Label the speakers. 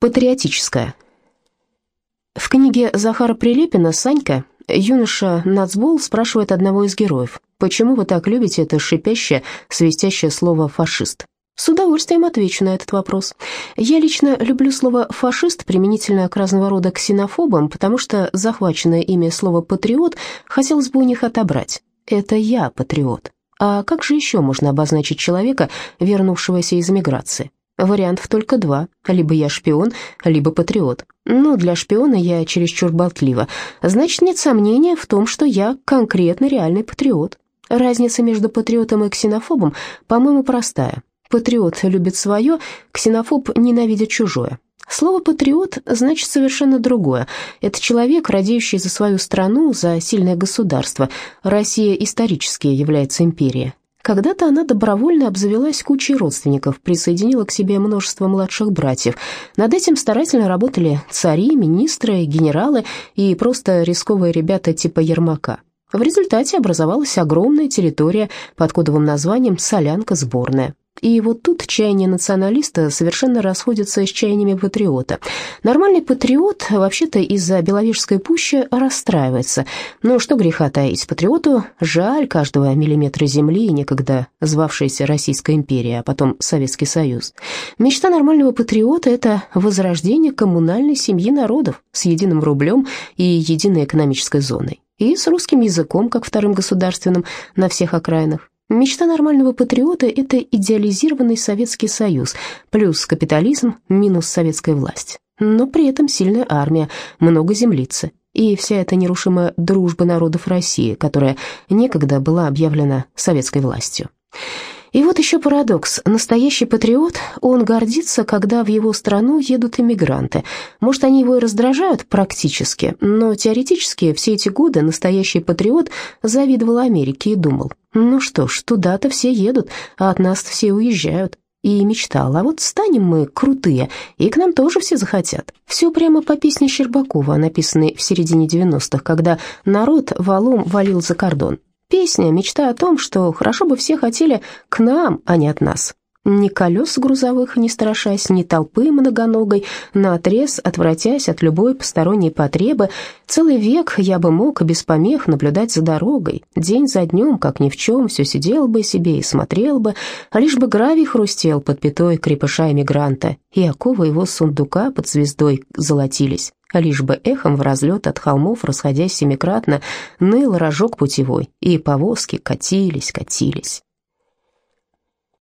Speaker 1: Патриотическая. В книге Захара Прилепина «Санька» юноша Нацбол спрашивает одного из героев, «Почему вы так любите это шипящее, свистящее слово «фашист»?» С удовольствием отвечу на этот вопрос. Я лично люблю слово «фашист» применительно к разного рода ксенофобам, потому что захваченное ими слово «патриот» хотелось бы у них отобрать. Это я патриот. А как же еще можно обозначить человека, вернувшегося из эмиграции? Вариантов только два. Либо я шпион, либо патриот. Но для шпиона я чересчур болтлива. Значит, нет сомнения в том, что я конкретно реальный патриот. Разница между патриотом и ксенофобом, по-моему, простая. Патриот любит свое, ксенофоб ненавидит чужое. Слово «патриот» значит совершенно другое. Это человек, радеющий за свою страну, за сильное государство. Россия исторически является империей. Когда-то она добровольно обзавелась кучей родственников, присоединила к себе множество младших братьев. Над этим старательно работали цари, министры, генералы и просто рисковые ребята типа Ермака. В результате образовалась огромная территория под кодовым названием «Солянка сборная». И вот тут чаяния националиста совершенно расходятся с чаяниями патриота. Нормальный патриот вообще-то из-за Беловежской пущи расстраивается. Но что греха таить, патриоту жаль каждого миллиметра земли, некогда звавшейся Российская империя, а потом Советский Союз. Мечта нормального патриота – это возрождение коммунальной семьи народов с единым рублем и единой экономической зоной. И с русским языком, как вторым государственным, на всех окраинах. Мечта нормального патриота – это идеализированный Советский Союз, плюс капитализм, минус советская власть. Но при этом сильная армия, много землицы. И вся эта нерушимая дружба народов России, которая некогда была объявлена советской властью. И вот еще парадокс. Настоящий патриот, он гордится, когда в его страну едут иммигранты. Может, они его и раздражают практически, но теоретически все эти годы настоящий патриот завидовал Америке и думал, ну что ж, туда-то все едут, а от нас все уезжают. И мечтал, а вот станем мы крутые, и к нам тоже все захотят. Все прямо по песне Щербакова, написанной в середине 90-х, когда народ валом валил за кордон. Песня, мечта о том, что хорошо бы все хотели к нам, а не от нас. Ни колес грузовых не страшась, ни толпы многоногой, наотрез отвратясь от любой посторонней потребы, целый век я бы мог без помех наблюдать за дорогой, день за днем, как ни в чем, все сидел бы себе и смотрел бы, а лишь бы гравий хрустел под пятой крепыша-эмигранта, и оковы его сундука под звездой золотились лишь бы эхом в разлет от холмов, расходясь семикратно, ныл рожок путевой, и повозки катились, катились.